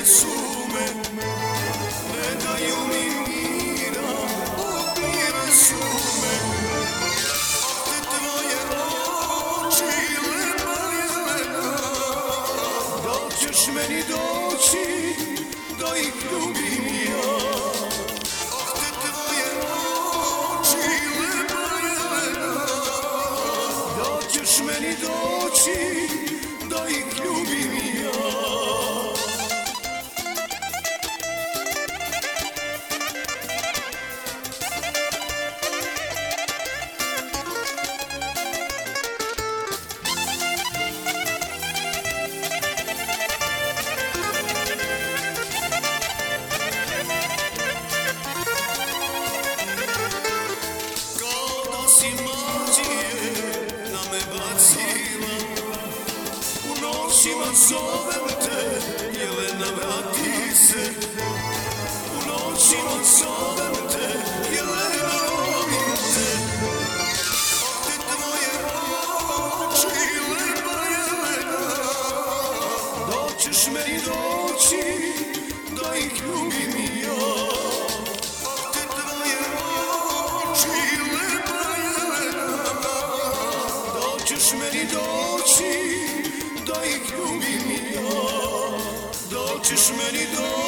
Düşmeni doći, lepa Da meni doći, da ih ljubim ja me bacila U noćima zovem te Jelena vrati se U noćima zovem te Jelena volim te Oh te tvoje oči Lepa Jelena Doćeš me i doći Da ih ljubim دشمنی دار چی دا یک رو بیمیا دا چشمنی دار